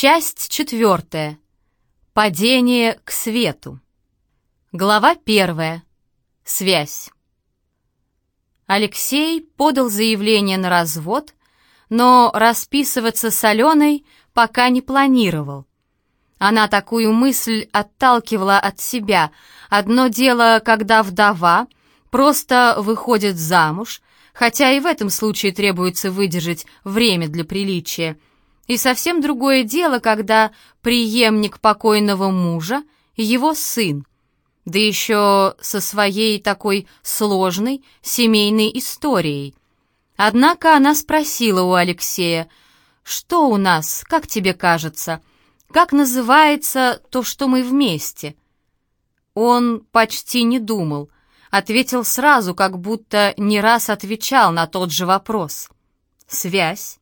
Часть четвертая. Падение к свету. Глава первая. Связь. Алексей подал заявление на развод, но расписываться с Аленой пока не планировал. Она такую мысль отталкивала от себя. Одно дело, когда вдова просто выходит замуж, хотя и в этом случае требуется выдержать время для приличия, и совсем другое дело, когда преемник покойного мужа — его сын, да еще со своей такой сложной семейной историей. Однако она спросила у Алексея, «Что у нас, как тебе кажется? Как называется то, что мы вместе?» Он почти не думал, ответил сразу, как будто не раз отвечал на тот же вопрос. «Связь.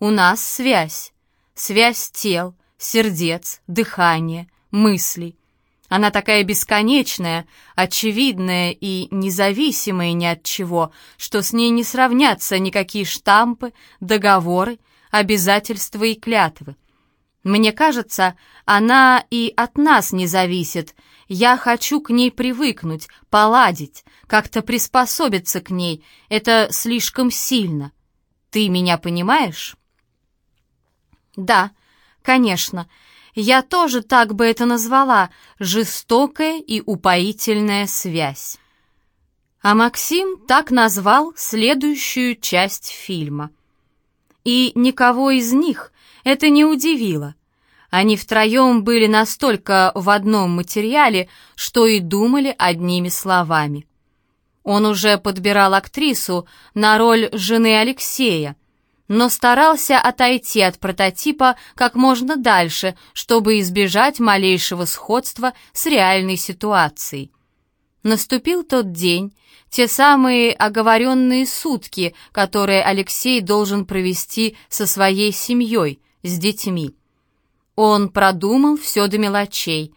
У нас связь. Связь тел, сердец, дыхания, мыслей. Она такая бесконечная, очевидная и независимая ни от чего, что с ней не сравнятся никакие штампы, договоры, обязательства и клятвы. Мне кажется, она и от нас не зависит. Я хочу к ней привыкнуть, поладить, как-то приспособиться к ней. Это слишком сильно. Ты меня понимаешь? Да, конечно. Я тоже так бы это назвала «жестокая и упоительная связь». А Максим так назвал следующую часть фильма. И никого из них это не удивило. Они втроем были настолько в одном материале, что и думали одними словами. Он уже подбирал актрису на роль жены Алексея, но старался отойти от прототипа как можно дальше, чтобы избежать малейшего сходства с реальной ситуацией. Наступил тот день, те самые оговоренные сутки, которые Алексей должен провести со своей семьей, с детьми. Он продумал все до мелочей,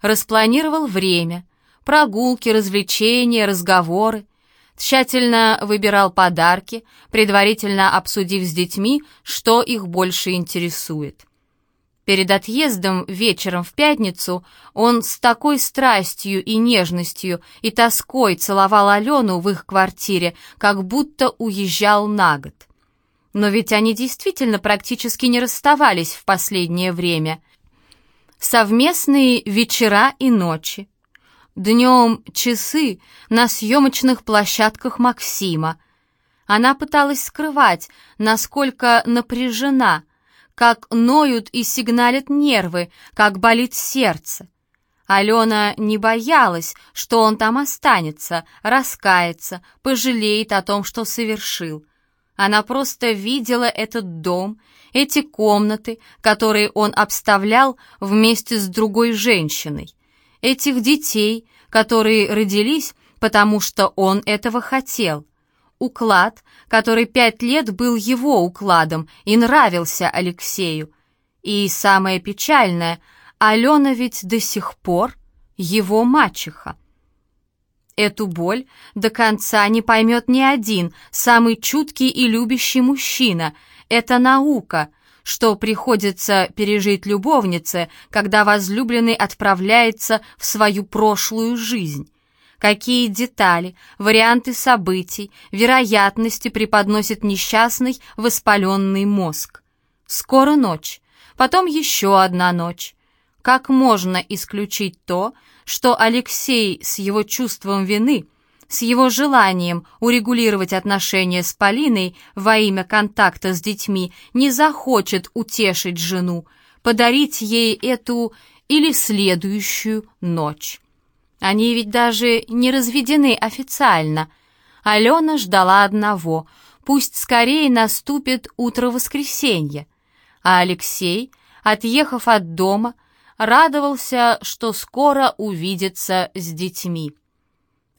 распланировал время, прогулки, развлечения, разговоры, тщательно выбирал подарки, предварительно обсудив с детьми, что их больше интересует. Перед отъездом вечером в пятницу он с такой страстью и нежностью и тоской целовал Алену в их квартире, как будто уезжал на год. Но ведь они действительно практически не расставались в последнее время. Совместные вечера и ночи, Днем часы на съемочных площадках Максима. Она пыталась скрывать, насколько напряжена, как ноют и сигналят нервы, как болит сердце. Алена не боялась, что он там останется, раскается, пожалеет о том, что совершил. Она просто видела этот дом, эти комнаты, которые он обставлял вместе с другой женщиной этих детей, которые родились, потому что он этого хотел. Уклад, который пять лет был его укладом и нравился Алексею. И самое печальное, Алена ведь до сих пор его мачеха. Эту боль до конца не поймет ни один, самый чуткий и любящий мужчина. Это наука — что приходится пережить любовнице, когда возлюбленный отправляется в свою прошлую жизнь. Какие детали, варианты событий, вероятности преподносит несчастный воспаленный мозг. Скоро ночь, потом еще одна ночь. Как можно исключить то, что Алексей с его чувством вины – с его желанием урегулировать отношения с Полиной во имя контакта с детьми не захочет утешить жену, подарить ей эту или следующую ночь. Они ведь даже не разведены официально. Алена ждала одного, пусть скорее наступит утро воскресенья. А Алексей, отъехав от дома, радовался, что скоро увидится с детьми.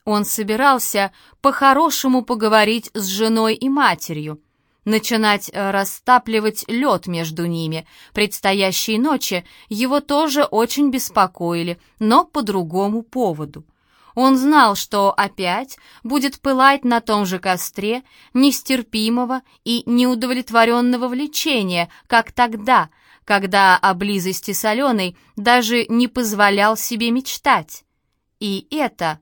Он собирался по-хорошему поговорить с женой и матерью, начинать э, растапливать лед между ними. Предстоящие ночи его тоже очень беспокоили, но по другому поводу. Он знал, что опять будет пылать на том же костре нестерпимого и неудовлетворенного влечения, как тогда, когда о близости с Аленой даже не позволял себе мечтать. И это...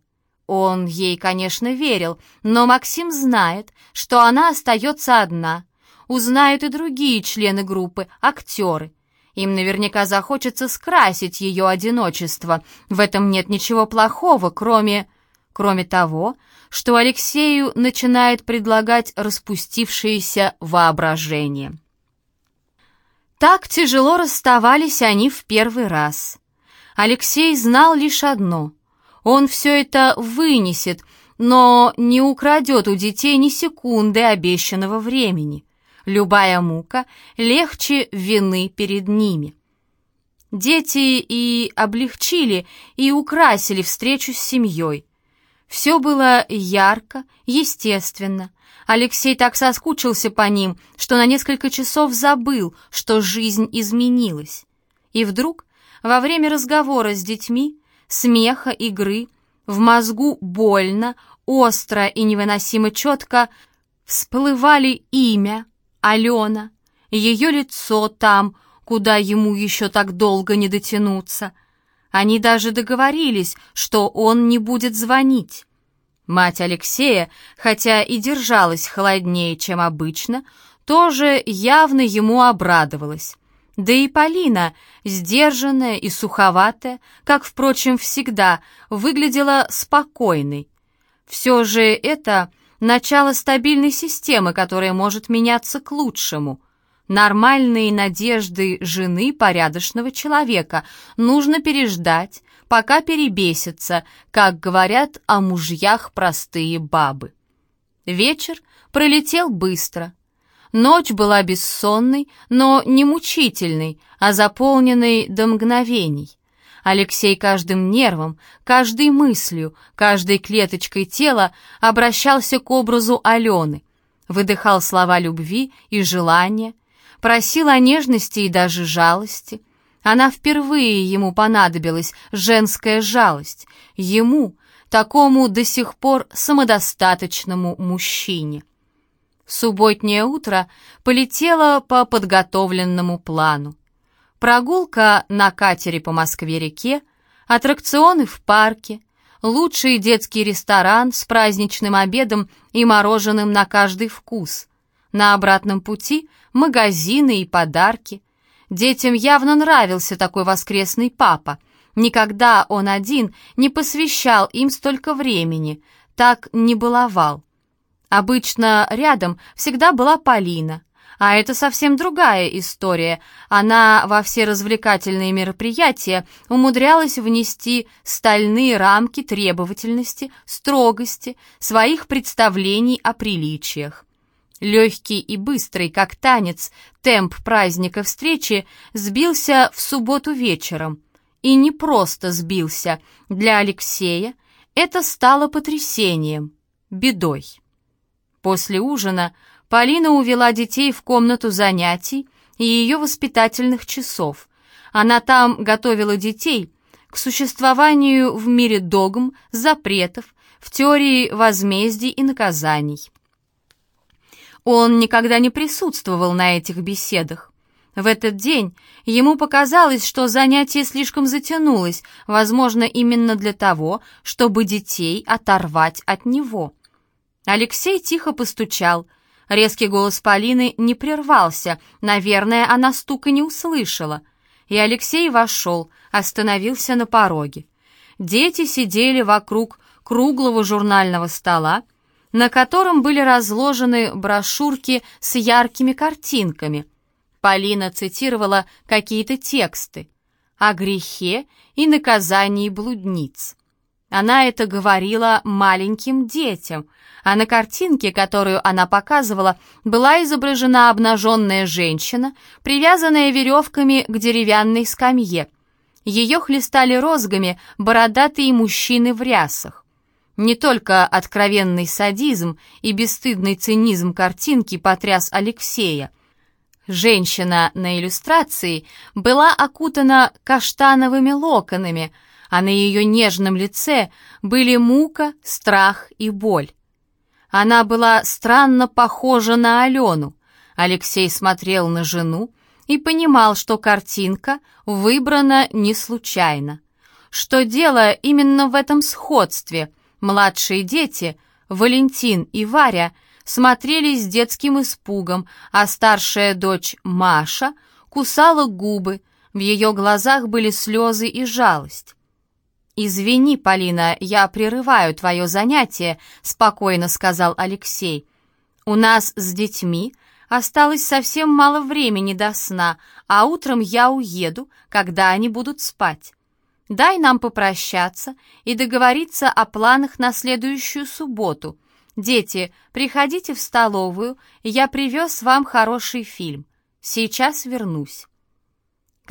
Он ей, конечно, верил, но Максим знает, что она остается одна. Узнают и другие члены группы, актеры. Им наверняка захочется скрасить ее одиночество. В этом нет ничего плохого, кроме... Кроме того, что Алексею начинает предлагать распустившееся воображение. Так тяжело расставались они в первый раз. Алексей знал лишь одно. Он все это вынесет, но не украдет у детей ни секунды обещанного времени. Любая мука легче вины перед ними. Дети и облегчили, и украсили встречу с семьей. Все было ярко, естественно. Алексей так соскучился по ним, что на несколько часов забыл, что жизнь изменилась. И вдруг, во время разговора с детьми, смеха, игры, в мозгу больно, остро и невыносимо четко всплывали имя Алена, ее лицо там, куда ему еще так долго не дотянуться — они даже договорились, что он не будет звонить. Мать Алексея, хотя и держалась холоднее, чем обычно, тоже явно ему обрадовалась. Да и Полина, сдержанная и суховатая, как, впрочем, всегда, выглядела спокойной. Все же это начало стабильной системы, которая может меняться к лучшему — Нормальные надежды жены порядочного человека нужно переждать, пока перебесится, как говорят о мужьях простые бабы. Вечер пролетел быстро. Ночь была бессонной, но не мучительной, а заполненной до мгновений. Алексей каждым нервом, каждой мыслью, каждой клеточкой тела обращался к образу Алены, выдыхал слова любви и желания, просил о нежности и даже жалости. Она впервые ему понадобилась, женская жалость, ему, такому до сих пор самодостаточному мужчине. Субботнее утро полетело по подготовленному плану. Прогулка на катере по Москве-реке, аттракционы в парке, лучший детский ресторан с праздничным обедом и мороженым на каждый вкус. На обратном пути магазины и подарки. Детям явно нравился такой воскресный папа. Никогда он один не посвящал им столько времени, так не баловал. Обычно рядом всегда была Полина, а это совсем другая история. Она во все развлекательные мероприятия умудрялась внести стальные рамки требовательности, строгости, своих представлений о приличиях. Легкий и быстрый, как танец, темп праздника встречи сбился в субботу вечером. И не просто сбился. Для Алексея это стало потрясением, бедой. После ужина Полина увела детей в комнату занятий и ее воспитательных часов. Она там готовила детей к существованию в мире догм, запретов, в теории возмездий и наказаний. Он никогда не присутствовал на этих беседах. В этот день ему показалось, что занятие слишком затянулось, возможно, именно для того, чтобы детей оторвать от него. Алексей тихо постучал. Резкий голос Полины не прервался, наверное, она стука не услышала. И Алексей вошел, остановился на пороге. Дети сидели вокруг круглого журнального стола, на котором были разложены брошюрки с яркими картинками. Полина цитировала какие-то тексты о грехе и наказании блудниц. Она это говорила маленьким детям, а на картинке, которую она показывала, была изображена обнаженная женщина, привязанная веревками к деревянной скамье. Ее хлестали розгами бородатые мужчины в рясах. Не только откровенный садизм и бесстыдный цинизм картинки потряс Алексея. Женщина на иллюстрации была окутана каштановыми локонами, а на ее нежном лице были мука, страх и боль. Она была странно похожа на Алену. Алексей смотрел на жену, и понимал, что картинка выбрана не случайно, что дело именно в этом сходстве. Младшие дети, Валентин и Варя, смотрели с детским испугом, а старшая дочь Маша кусала губы, в ее глазах были слезы и жалость. «Извини, Полина, я прерываю твое занятие», — спокойно сказал Алексей. «У нас с детьми осталось совсем мало времени до сна, а утром я уеду, когда они будут спать. Дай нам попрощаться и договориться о планах на следующую субботу. Дети, приходите в столовую, я привез вам хороший фильм. Сейчас вернусь».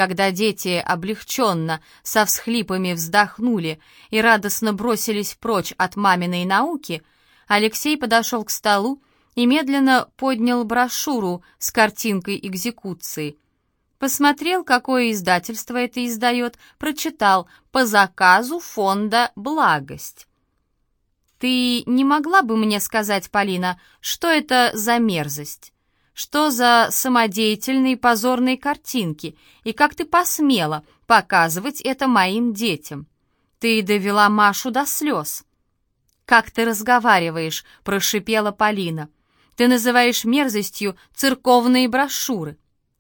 Когда дети облегченно, со всхлипами вздохнули и радостно бросились прочь от маминой науки, Алексей подошел к столу и медленно поднял брошюру с картинкой экзекуции. Посмотрел, какое издательство это издает, прочитал «По заказу фонда «Благость». «Ты не могла бы мне сказать, Полина, что это за мерзость?» Что за самодеятельные позорные картинки? И как ты посмела показывать это моим детям? Ты довела Машу до слез. «Как ты разговариваешь?» — прошипела Полина. «Ты называешь мерзостью церковные брошюры».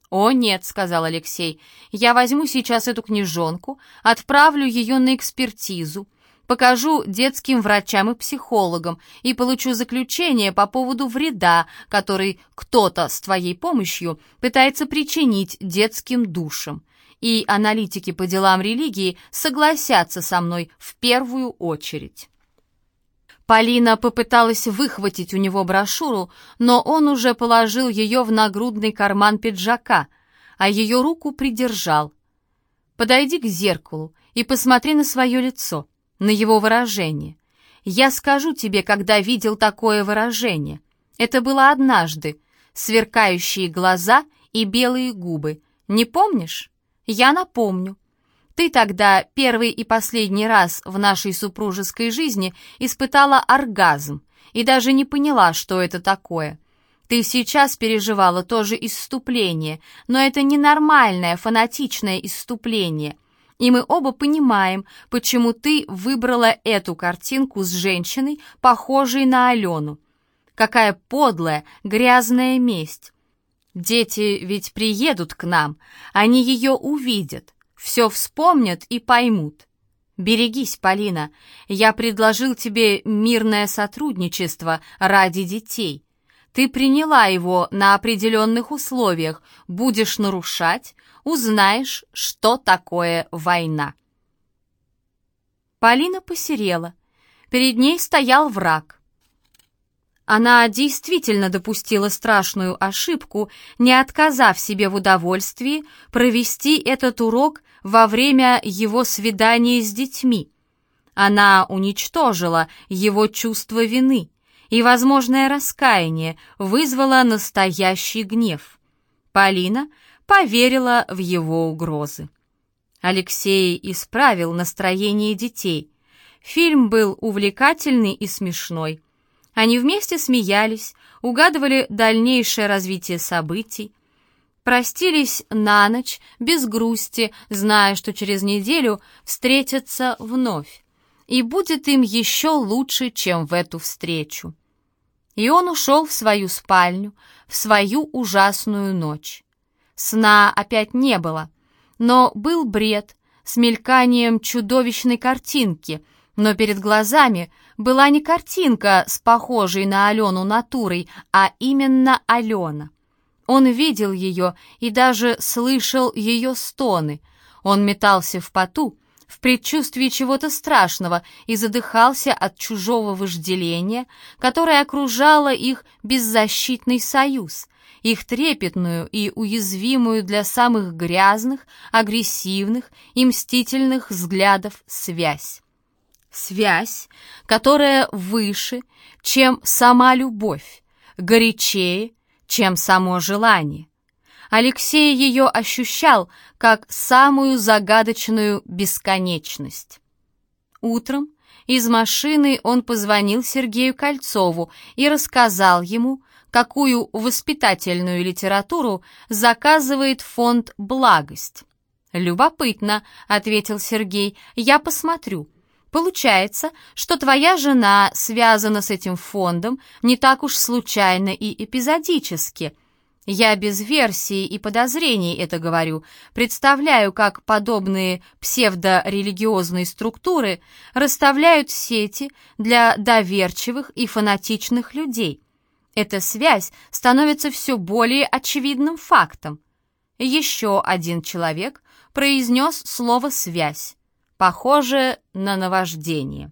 «О, нет», — сказал Алексей, — «я возьму сейчас эту книжонку, отправлю ее на экспертизу, покажу детским врачам и психологам и получу заключение по поводу вреда, который кто-то с твоей помощью пытается причинить детским душам. И аналитики по делам религии согласятся со мной в первую очередь. Полина попыталась выхватить у него брошюру, но он уже положил ее в нагрудный карман пиджака, а ее руку придержал. «Подойди к зеркалу и посмотри на свое лицо на его выражение. Я скажу тебе, когда видел такое выражение. Это было однажды. Сверкающие глаза и белые губы. Не помнишь? Я напомню. Ты тогда первый и последний раз в нашей супружеской жизни испытала оргазм и даже не поняла, что это такое. Ты сейчас переживала тоже исступление, но это ненормальное фанатичное исступление — и мы оба понимаем, почему ты выбрала эту картинку с женщиной, похожей на Алену. Какая подлая, грязная месть. Дети ведь приедут к нам, они ее увидят, все вспомнят и поймут. Берегись, Полина, я предложил тебе мирное сотрудничество ради детей. Ты приняла его на определенных условиях, будешь нарушать, узнаешь, что такое война. Полина посерела. Перед ней стоял враг. Она действительно допустила страшную ошибку, не отказав себе в удовольствии провести этот урок во время его свидания с детьми. Она уничтожила его чувство вины, и возможное раскаяние вызвало настоящий гнев. Полина поверила в его угрозы. Алексей исправил настроение детей. Фильм был увлекательный и смешной. Они вместе смеялись, угадывали дальнейшее развитие событий, простились на ночь, без грусти, зная, что через неделю встретятся вновь. И будет им еще лучше, чем в эту встречу. И он ушел в свою спальню, в свою ужасную ночь. Сна опять не было, но был бред с мельканием чудовищной картинки, но перед глазами была не картинка с похожей на Алену натурой, а именно Алена. Он видел ее и даже слышал ее стоны. Он метался в поту, в предчувствии чего-то страшного и задыхался от чужого вожделения, которое окружало их беззащитный союз — их трепетную и уязвимую для самых грязных, агрессивных и мстительных взглядов связь. Связь, которая выше, чем сама любовь, горячее, чем само желание. Алексей ее ощущал как самую загадочную бесконечность. Утром из машины он позвонил Сергею Кольцову и рассказал ему, какую воспитательную литературу заказывает фонд «Благость». «Любопытно», — ответил Сергей, — «я посмотрю». Получается, что твоя жена связана с этим фондом не так уж случайно и эпизодически. Я без версий и подозрений это говорю. Представляю, как подобные псевдорелигиозные структуры расставляют сети для доверчивых и фанатичных людей. Эта связь становится все более очевидным фактом. Еще один человек произнес слово «связь» похоже на наваждение.